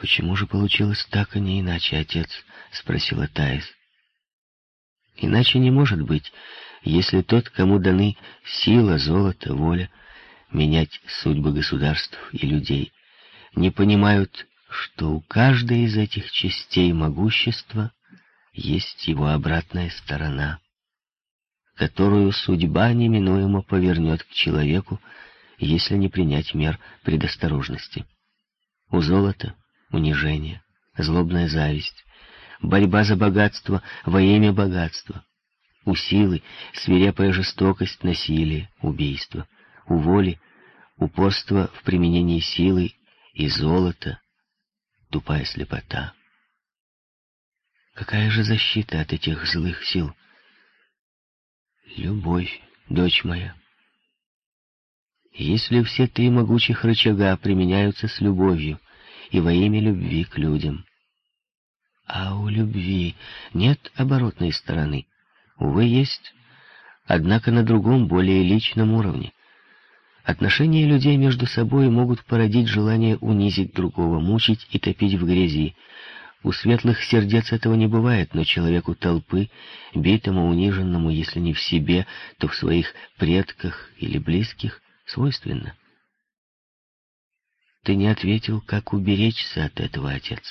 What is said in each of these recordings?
«Почему же получилось так, а не иначе, отец?» — спросила Таис. «Иначе не может быть, если тот, кому даны сила, золото, воля, менять судьбы государств и людей, не понимают, что у каждой из этих частей могущества есть его обратная сторона, которую судьба неминуемо повернет к человеку, если не принять мер предосторожности. У золота унижение, злобная зависть, борьба за богатство во имя богатства. У силы свирепая жестокость, насилие, убийство. У воли упорство в применении силы и золота, тупая слепота. Какая же защита от этих злых сил? Любовь, дочь моя. Если все три могучих рычага применяются с любовью, и во имя любви к людям. А у любви нет оборотной стороны. Увы, есть, однако на другом, более личном уровне. Отношения людей между собой могут породить желание унизить другого, мучить и топить в грязи. У светлых сердец этого не бывает, но человеку толпы, битому, униженному, если не в себе, то в своих предках или близких, свойственно. Ты не ответил, как уберечься от этого, отец.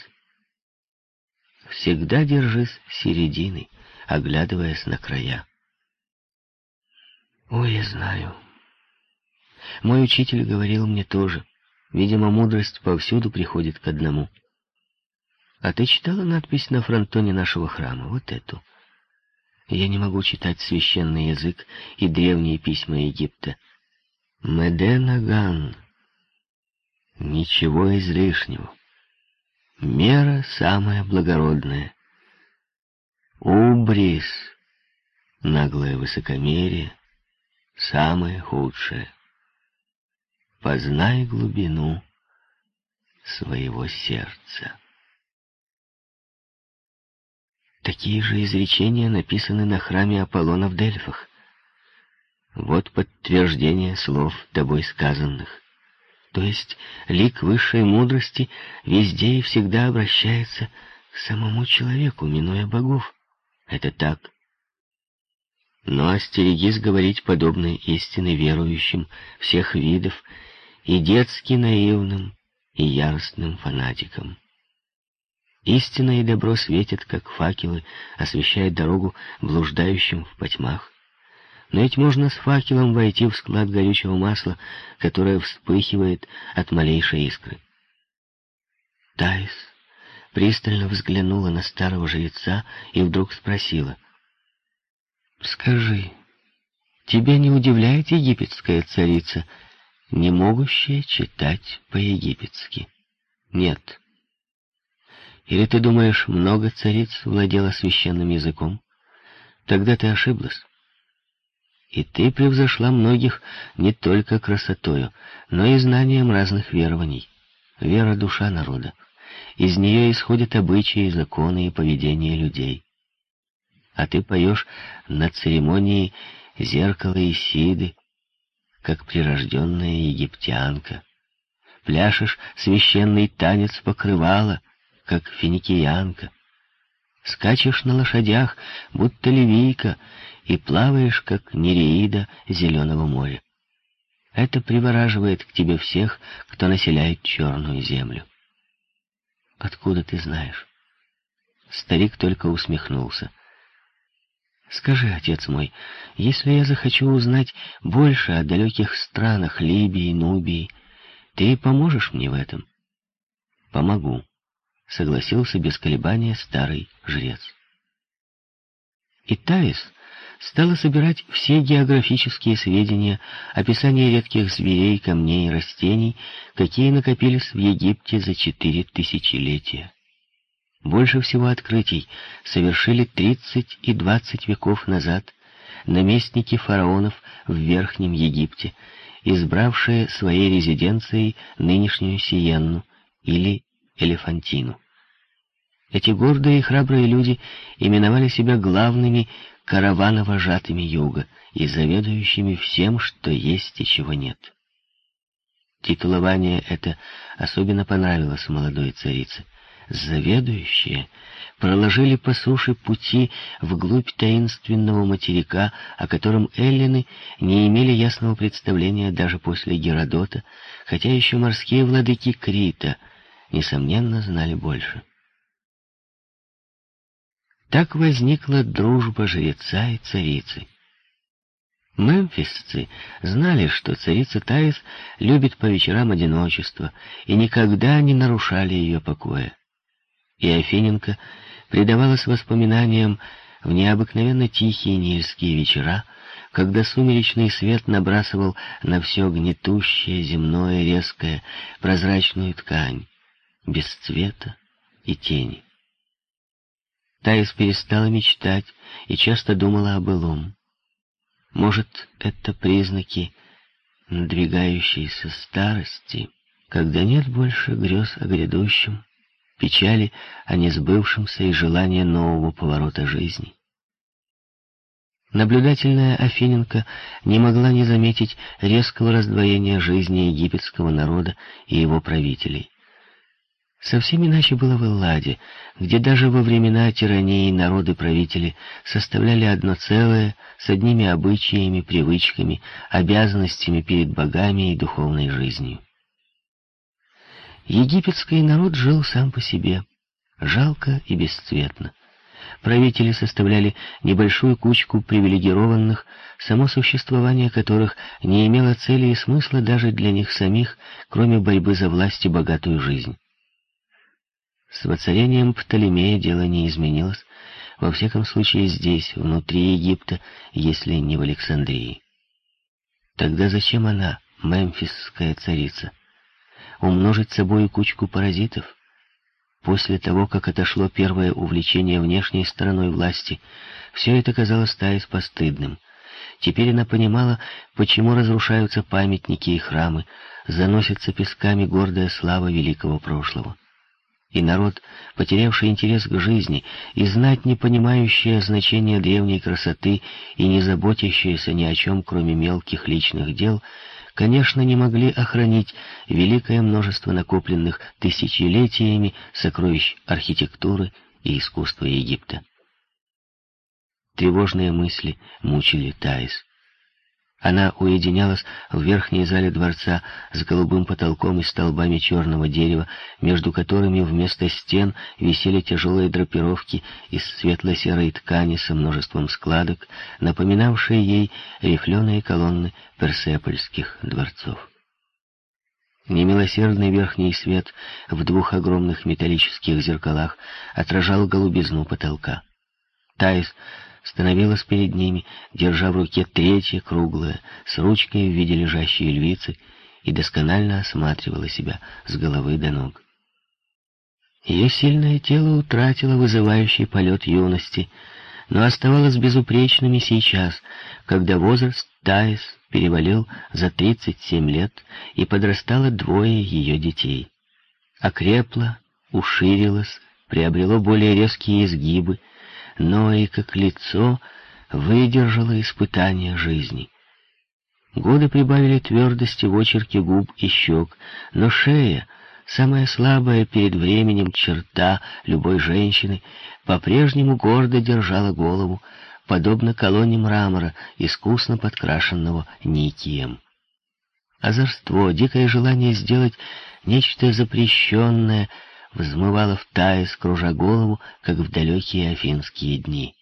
Всегда держись середины, оглядываясь на края. Ой, я знаю. Мой учитель говорил мне тоже. Видимо, мудрость повсюду приходит к одному. А ты читала надпись на фронтоне нашего храма? Вот эту. Я не могу читать священный язык и древние письма Египта. Меденаган. Ничего излишнего. Мера самая благородная. Убрис, наглое высокомерие, самое худшее. Познай глубину своего сердца. Такие же изречения написаны на храме Аполлона в Дельфах. Вот подтверждение слов тобой сказанных. То есть лик высшей мудрости везде и всегда обращается к самому человеку, минуя богов. Это так. Но остерегись говорить подобные истины верующим всех видов и детски наивным, и яростным фанатикам. Истина и добро светят, как факелы, освещая дорогу блуждающим в потьмах. Но ведь можно с факелом войти в склад горючего масла, которое вспыхивает от малейшей искры. Таис пристально взглянула на старого жреца и вдруг спросила. «Скажи, тебя не удивляет египетская царица, не могущая читать по-египетски?» «Нет». «Или ты думаешь, много цариц владела священным языком? Тогда ты ошиблась. И ты превзошла многих не только красотою, но и знанием разных верований. Вера — душа народа. Из нее исходят обычаи, законы и поведение людей. А ты поешь на церемонии зеркала Исиды, как прирожденная египтянка. Пляшешь священный танец покрывала, как финикиянка. Скачешь на лошадях, будто ливийка, и плаваешь, как нереида зеленого моря. Это привораживает к тебе всех, кто населяет черную землю. Откуда ты знаешь? Старик только усмехнулся. Скажи, отец мой, если я захочу узнать больше о далеких странах Либии, Нубии, ты поможешь мне в этом? Помогу, согласился без колебания старый жрец. И Таис стала собирать все географические сведения, описание редких зверей, камней и растений, какие накопились в Египте за четыре тысячелетия. Больше всего открытий совершили 30 и 20 веков назад наместники фараонов в Верхнем Египте, избравшие своей резиденцией нынешнюю Сиенну или Элефантину. Эти гордые и храбрые люди именовали себя главными каравановожатыми юга и заведующими всем, что есть и чего нет. Титулование это особенно понравилось молодой царице. Заведующие проложили по суше пути вглубь таинственного материка, о котором эллины не имели ясного представления даже после Геродота, хотя еще морские владыки Крита, несомненно, знали больше. Так возникла дружба жреца и царицы. Мемфисцы знали, что царица Таис любит по вечерам одиночество и никогда не нарушали ее покоя. И Афиненко предавалась воспоминаниям в необыкновенно тихие нильские вечера, когда сумеречный свет набрасывал на все гнетущее, земное, резкое, прозрачную ткань, без цвета и тени. Таис перестала мечтать и часто думала о былом. Может, это признаки надвигающейся старости, когда нет больше грез о грядущем, печали о несбывшемся и желания нового поворота жизни. Наблюдательная Афиненко не могла не заметить резкого раздвоения жизни египетского народа и его правителей. Совсем иначе было в Элладе, где даже во времена тирании народы-правители составляли одно целое с одними обычаями, привычками, обязанностями перед богами и духовной жизнью. Египетский народ жил сам по себе, жалко и бесцветно. Правители составляли небольшую кучку привилегированных, само существование которых не имело цели и смысла даже для них самих, кроме борьбы за власть и богатую жизнь. С воцарением Птолемея дело не изменилось, во всяком случае здесь, внутри Египта, если не в Александрии. Тогда зачем она, мемфисская царица? Умножить собой кучку паразитов? После того, как отошло первое увлечение внешней стороной власти, все это казалось Таис постыдным. Теперь она понимала, почему разрушаются памятники и храмы, заносится песками гордая слава великого прошлого и народ, потерявший интерес к жизни и знать не понимающее значение древней красоты и не заботящиеся ни о чем, кроме мелких личных дел, конечно, не могли охранить великое множество накопленных тысячелетиями сокровищ архитектуры и искусства Египта. Тревожные мысли мучили Таис. Она уединялась в верхней зале дворца с голубым потолком и столбами черного дерева, между которыми вместо стен висели тяжелые драпировки из светло-серой ткани со множеством складок, напоминавшие ей рифленые колонны персепольских дворцов. Немилосердный верхний свет в двух огромных металлических зеркалах отражал голубизну потолка. Таис становилась перед ними, держа в руке третье круглое, с ручкой в виде лежащей львицы, и досконально осматривала себя с головы до ног. Ее сильное тело утратило вызывающий полет юности, но оставалось безупречным и сейчас, когда возраст Таис перевалил за 37 лет и подрастало двое ее детей. Окрепло, уширилось, приобрело более резкие изгибы, но и как лицо выдержало испытание жизни. Годы прибавили твердости в очерке губ и щек, но шея, самая слабая перед временем черта любой женщины, по-прежнему гордо держала голову, подобно колонне мрамора, искусно подкрашенного никием. Озорство, дикое желание сделать нечто запрещенное — взмывала в Таис, кружа голову, как в далекие афинские дни.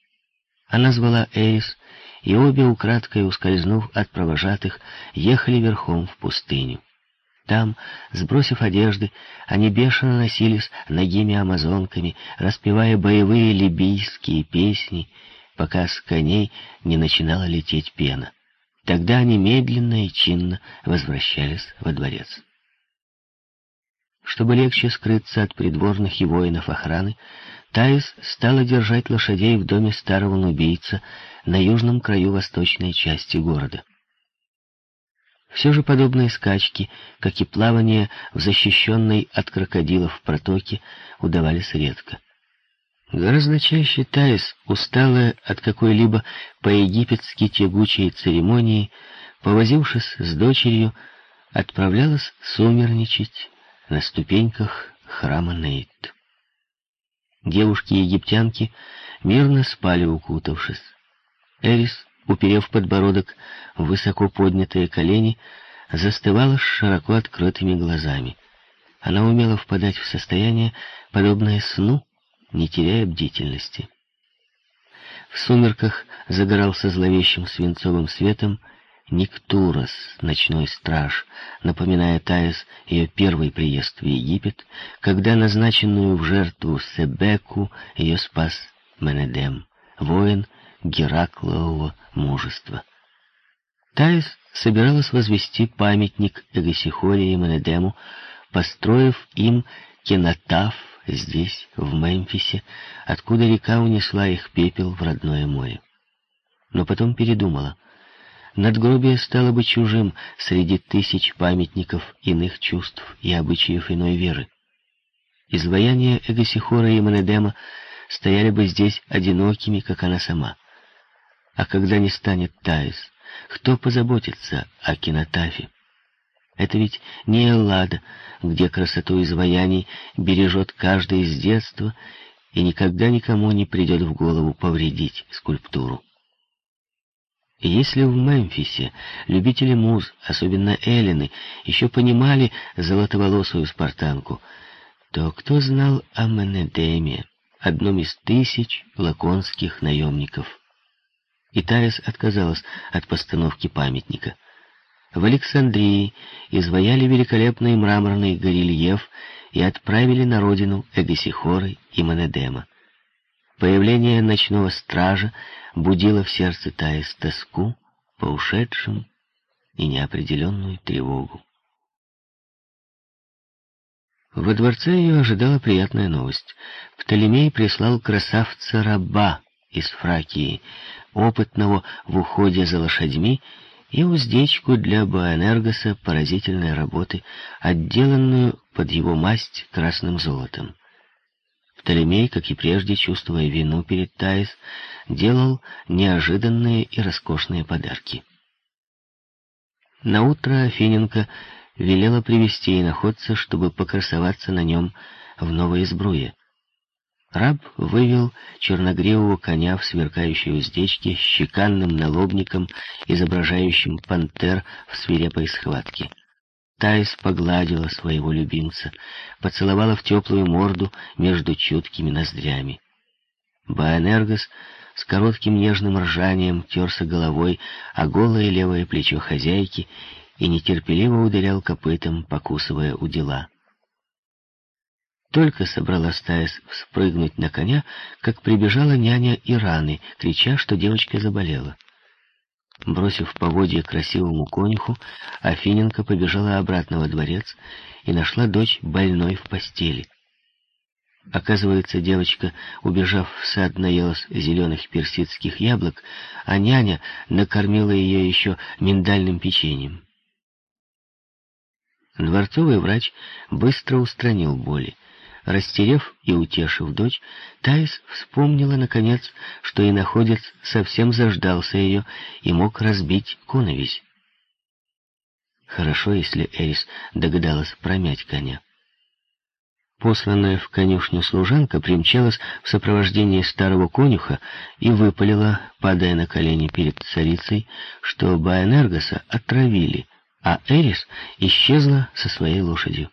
Она звала Эрис, и обе, украдкой ускользнув от провожатых, ехали верхом в пустыню. Там, сбросив одежды, они бешено носились ногими амазонками, распевая боевые либийские песни, пока с коней не начинала лететь пена. Тогда они медленно и чинно возвращались во дворец. Чтобы легче скрыться от придворных и воинов охраны, Таис стала держать лошадей в доме старого нубийца на южном краю восточной части города. Все же подобные скачки, как и плавание в защищенной от крокодилов протоке, удавались редко. Гораздо чаще Таис, усталая от какой-либо по-египетски тягучей церемонии, повозившись с дочерью, отправлялась сумерничать на ступеньках храма Нейт. Девушки-египтянки мирно спали, укутавшись. Эрис, уперев подбородок в высоко поднятые колени, застывала с широко открытыми глазами. Она умела впадать в состояние, подобное сну, не теряя бдительности. В сумерках загорался зловещим свинцовым светом Никтурос, ночной страж, напоминая Таис ее первый приезд в Египет, когда назначенную в жертву Себеку ее спас Менедем, воин Гераклового мужества. Таис собиралась возвести памятник Эгосихоре и Менедему, построив им кинотаф здесь, в Мемфисе, откуда река унесла их пепел в родное море. Но потом передумала — Надгробие стало бы чужим среди тысяч памятников иных чувств и обычаев иной веры. Изваяния Эгосихора и Монедема стояли бы здесь одинокими, как она сама. А когда не станет Таис, кто позаботится о кинотафе? Это ведь не Эллада, где красоту изваяний бережет каждый из детства, и никогда никому не придет в голову повредить скульптуру. Если в Мемфисе любители муз, особенно Эллины, еще понимали золотоволосую спартанку, то кто знал о Менедеме, одном из тысяч лаконских наемников? И Таис отказалась от постановки памятника. В Александрии изваяли великолепный мраморный горельеф и отправили на родину Эгосихоры и Менедема. Появление ночного стража будило в сердце Таис тоску по ушедшим и неопределенную тревогу. Во дворце ее ожидала приятная новость. Птолемей прислал красавца-раба из Фракии, опытного в уходе за лошадьми, и уздечку для Боэнергоса поразительной работы, отделанную под его масть красным золотом. Птолемей, как и прежде, чувствуя вину перед Таис, делал неожиданные и роскошные подарки. Наутро Афиненко велела привести иноходца, чтобы покрасоваться на нем в новой сбруе. Раб вывел черногривого коня в сверкающей уздечке с щеканным налобником, изображающим пантер в свирепой схватке. Таис погладила своего любимца, поцеловала в теплую морду между чуткими ноздрями. Баэнергос с коротким нежным ржанием терся головой о голое левое плечо хозяйки и нетерпеливо ударял копытом, покусывая у дела. Только собралась Таис вспрыгнуть на коня, как прибежала няня Ираны, крича, что девочка заболела. Бросив поводья красивому конюху, Афиненко побежала обратно во дворец и нашла дочь больной в постели. Оказывается, девочка, убежав в сад, наелась зеленых персидских яблок, а няня накормила ее еще миндальным печеньем. Дворцовый врач быстро устранил боли. Растерев и утешив дочь, Таис вспомнила, наконец, что и находец совсем заждался ее и мог разбить коновись. Хорошо, если Эрис догадалась промять коня. Посланная в конюшню служанка примчалась в сопровождении старого конюха и выпалила, падая на колени перед царицей, что Баэнергоса отравили, а Эрис исчезла со своей лошадью.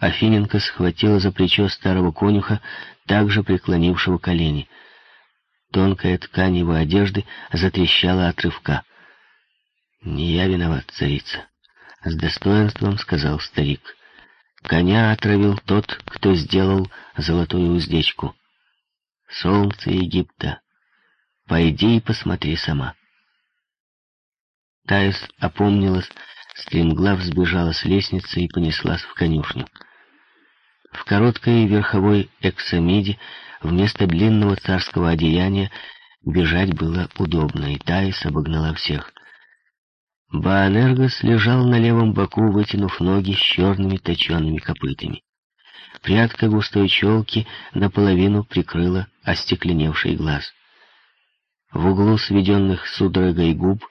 Афиненко схватила за плечо старого конюха, также преклонившего колени. Тонкая ткань его одежды затрещала от рывка. «Не я виноват, царица», — с достоинством сказал старик. «Коня отравил тот, кто сделал золотую уздечку. Солнце Египта, пойди и посмотри сама». Таис опомнилась, стремглав сбежала с лестницы и понеслась в конюшню. В короткой верховой эксамиде вместо длинного царского одеяния бежать было удобно, и Таис обогнала всех. Баанергос лежал на левом боку, вытянув ноги с черными точенными копытами. Прядка густой челки наполовину прикрыла остекленевший глаз. В углу сведенных судорогой губ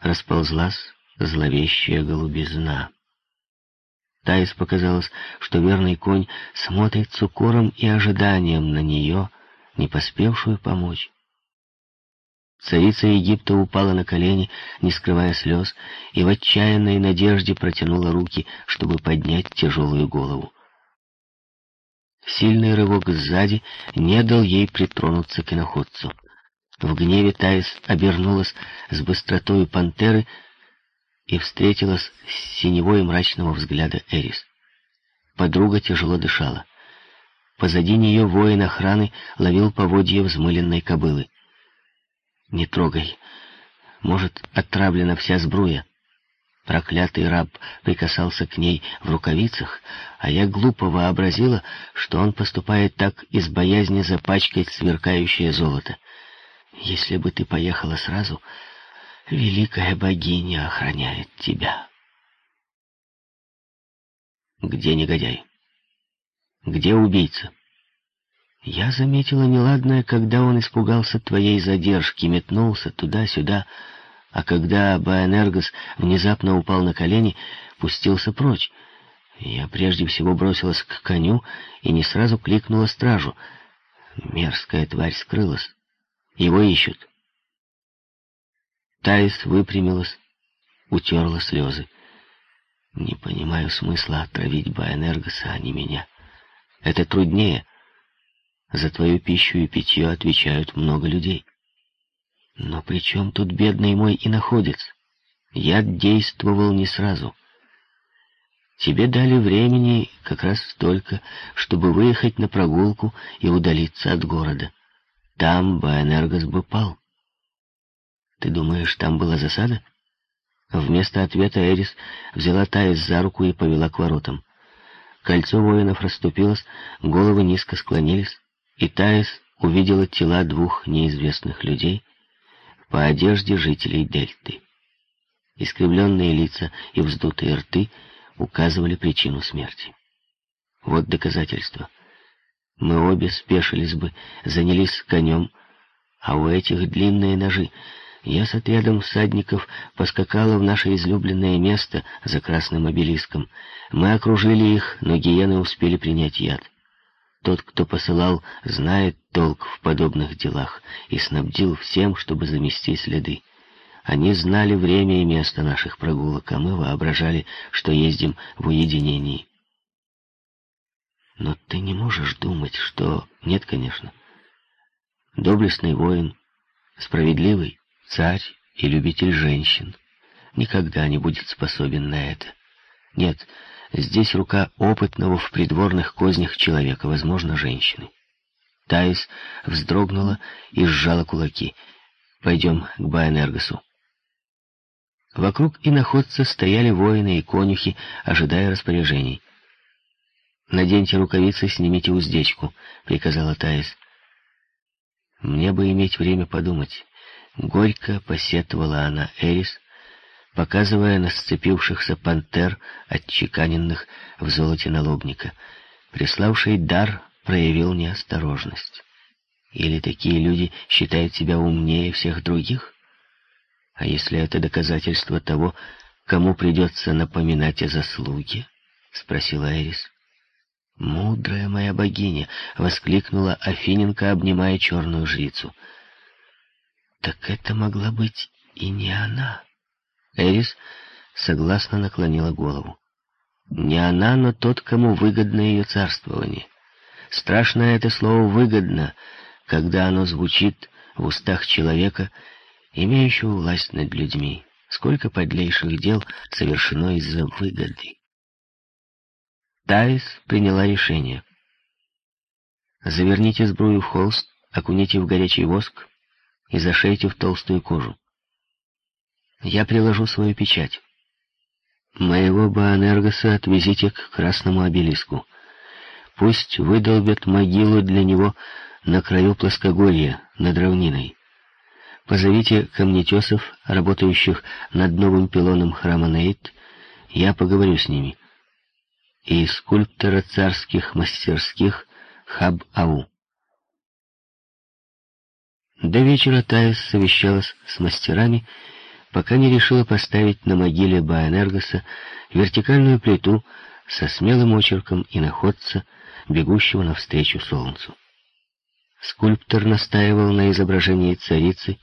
расползлась зловещая голубизна. Таис показалось, что верный конь смотрит с укором и ожиданием на нее, не поспевшую помочь. Царица Египта упала на колени, не скрывая слез, и в отчаянной надежде протянула руки, чтобы поднять тяжелую голову. Сильный рывок сзади не дал ей притронуться к иноходцу. В гневе Таис обернулась с быстротой пантеры и встретилась с синевой мрачного взгляда Эрис. Подруга тяжело дышала. Позади нее воин охраны ловил поводья взмыленной кобылы. «Не трогай. Может, отравлена вся сбруя». Проклятый раб прикасался к ней в рукавицах, а я глупо вообразила, что он поступает так из боязни запачкать сверкающее золото. Если бы ты поехала сразу, великая богиня охраняет тебя. Где негодяй? Где убийца? Я заметила неладное, когда он испугался твоей задержки, метнулся туда-сюда, а когда Баэнергос внезапно упал на колени, пустился прочь. Я прежде всего бросилась к коню и не сразу кликнула стражу. Мерзкая тварь скрылась. Его ищут. Таис выпрямилась, утерла слезы. Не понимаю смысла отравить Баэнергоса, а не меня. Это труднее. За твою пищу и питье отвечают много людей. Но при чем тут бедный мой иноходец? Я действовал не сразу. Тебе дали времени как раз столько, чтобы выехать на прогулку и удалиться от города. Там Баэнергос бы пал. Ты думаешь, там была засада? Вместо ответа Эрис взяла Таис за руку и повела к воротам. Кольцо воинов расступилось, головы низко склонились, и Таис увидела тела двух неизвестных людей по одежде жителей Дельты. Искривленные лица и вздутые рты указывали причину смерти. Вот доказательство — мы обе спешились бы, занялись конем, а у этих длинные ножи. Я с отрядом всадников поскакала в наше излюбленное место за красным обелиском. Мы окружили их, но гиены успели принять яд. Тот, кто посылал, знает толк в подобных делах и снабдил всем, чтобы замести следы. Они знали время и место наших прогулок, а мы воображали, что ездим в уединении. Но ты не можешь думать, что... Нет, конечно. Доблестный воин, справедливый царь и любитель женщин никогда не будет способен на это. Нет, здесь рука опытного в придворных кознях человека, возможно, женщины. Таис вздрогнула и сжала кулаки. «Пойдем к Баэнергосу». Вокруг иноходца стояли воины и конюхи, ожидая распоряжений. «Наденьте рукавицы, снимите уздечку», — приказала Таис. «Мне бы иметь время подумать». Горько посетовала она Эрис, показывая на сцепившихся пантер, отчеканенных в золоте налобника. Приславший дар проявил неосторожность. Или такие люди считают себя умнее всех других? А если это доказательство того, кому придется напоминать о заслуге? — спросила Эрис. «Мудрая моя богиня!» — воскликнула Афиненко, обнимая черную жрицу. «Так это могла быть и не она!» Эрис согласно наклонила голову. «Не она, но тот, кому выгодно ее царствование. Страшное это слово «выгодно», когда оно звучит в устах человека, имеющего власть над людьми. Сколько подлейших дел совершено из-за выгоды. Таис приняла решение. Заверните сбрую в холст, окуните в горячий воск и зашейте в толстую кожу. Я приложу свою печать. Моего Баанергоса отвезите к красному обелиску. Пусть выдолбят могилу для него на краю плоскогорья, над равниной. Позовите камнетесов, работающих над новым пилоном храма Нейт, я поговорю с ними и скульптора царских мастерских Хаб-Ау. До вечера Таис совещалась с мастерами, пока не решила поставить на могиле Баэнергоса вертикальную плиту со смелым очерком и находца, бегущего навстречу солнцу. Скульптор настаивал на изображении царицы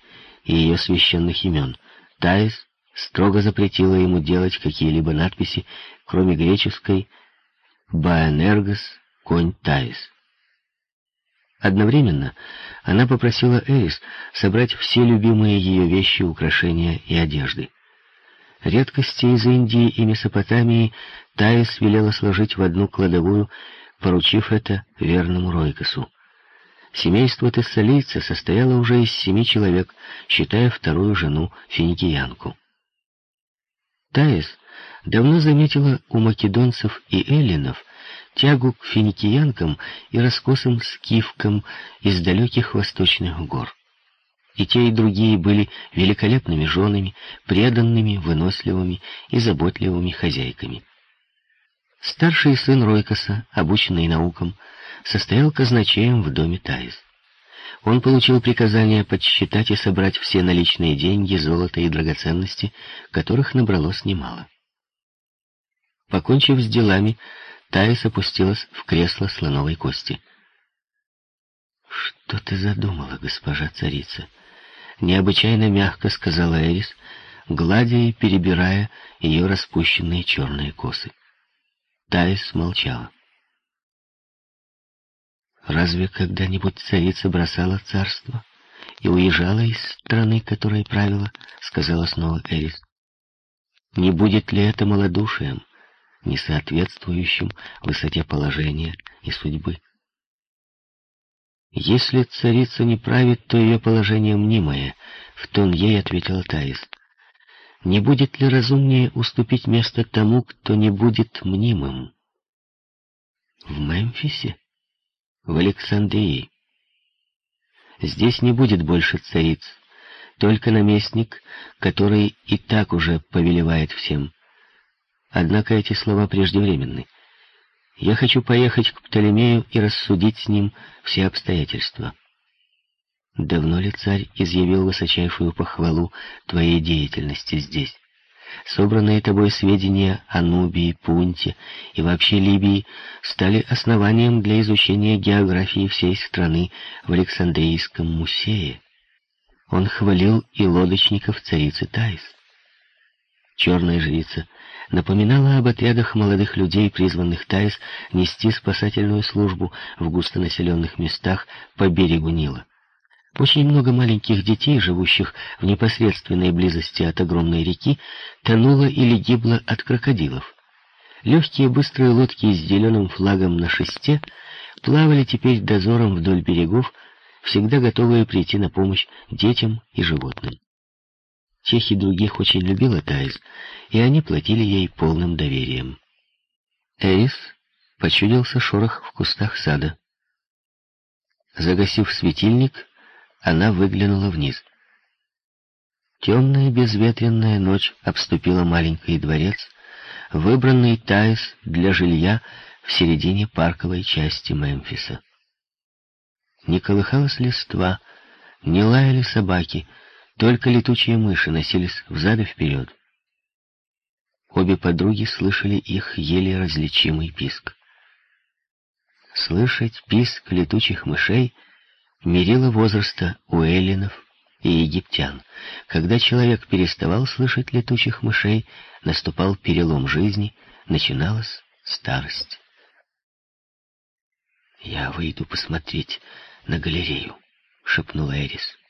и ее священных имен. Таис строго запретила ему делать какие-либо надписи, кроме греческой «Баэнергос, конь Таис». Одновременно она попросила Эрис собрать все любимые ее вещи, украшения и одежды. Редкости из Индии и Месопотамии Таис велела сложить в одну кладовую, поручив это верному Ройкосу. Семейство тессалийца состояло уже из семи человек, считая вторую жену финикиянку. Таис давно заметила у македонцев и эллинов тягу к финикиянкам и раскосым скифкам из далеких восточных гор. И те, и другие были великолепными женами, преданными, выносливыми и заботливыми хозяйками. Старший сын Ройкоса, обученный наукам, состоял казначеем в доме Таис. Он получил приказание подсчитать и собрать все наличные деньги, золото и драгоценности, которых набралось немало. Покончив с делами, Таис опустилась в кресло слоновой кости. «Что ты задумала, госпожа царица?» Необычайно мягко сказала Эрис, гладя и перебирая ее распущенные черные косы. Таис молчала. Разве когда-нибудь царица бросала царство и уезжала из страны, которой правила, сказала снова Эрис. Не будет ли это малодушием, не соответствующим высоте положения и судьбы? Если царица не правит, то ее положение мнимое, в тон ей ответила Таис. Не будет ли разумнее уступить место тому, кто не будет мнимым? В Мемфисе? в Александрии. Здесь не будет больше цариц, только наместник, который и так уже повелевает всем. Однако эти слова преждевременны. Я хочу поехать к Птолемею и рассудить с ним все обстоятельства. Давно ли царь изъявил высочайшую похвалу твоей деятельности здесь? Собранные тобой сведения о Нубии, Пунте и вообще Либии стали основанием для изучения географии всей страны в Александрийском музее. Он хвалил и лодочников царицы Таис. Черная жрица напоминала об отрядах молодых людей, призванных Таис нести спасательную службу в густонаселенных местах по берегу Нила. Очень много маленьких детей, живущих в непосредственной близости от огромной реки, тонуло или гибло от крокодилов. Легкие быстрые лодки с зеленым флагом на шесте плавали теперь дозором вдоль берегов, всегда готовые прийти на помощь детям и животным. Тех и других очень любила Таис, и они платили ей полным доверием. Эйс почудился шорох в кустах сада. Загасив светильник, она выглянула вниз. Темная безветренная ночь обступила маленький дворец, выбранный Таис для жилья в середине парковой части Мемфиса. Не колыхалась листва, не лаяли собаки, только летучие мыши носились взад и вперед. Обе подруги слышали их еле различимый писк. Слышать писк летучих мышей — мерило возраста у эллинов и египтян. Когда человек переставал слышать летучих мышей, наступал перелом жизни, начиналась старость. «Я выйду посмотреть на галерею», — шепнула Эрис.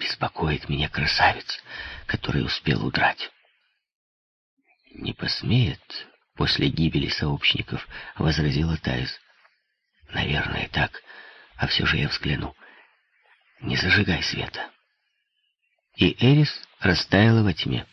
«Беспокоит меня красавец, который успел удрать». «Не посмеет после гибели сообщников», — возразила Таис. «Наверное, так а все же я взгляну. Не зажигай света. И Эрис растаяла во тьме.